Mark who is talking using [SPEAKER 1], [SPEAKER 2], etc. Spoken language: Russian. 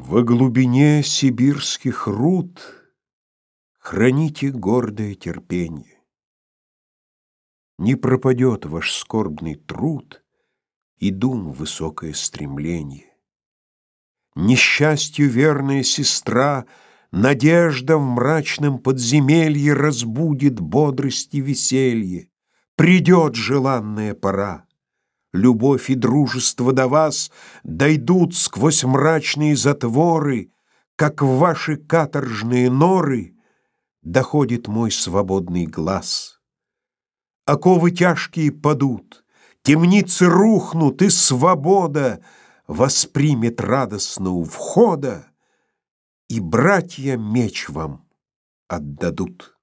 [SPEAKER 1] Во глубине сибирских руд Храните гордое терпенье. Не пропадет ваш скорбный труд И дум высокое стремление. Несчастью верная сестра Надежда в мрачном подземелье Разбудит бодрость и веселье. Придет желанная пора. Любовь и дружество до вас Дойдут сквозь мрачные затворы, Как в ваши каторжные норы Доходит мой свободный глаз. Оковы тяжкие падут, Темницы рухнут, и свобода Воспримет радостно у входа, И братья меч вам отдадут.